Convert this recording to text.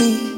me.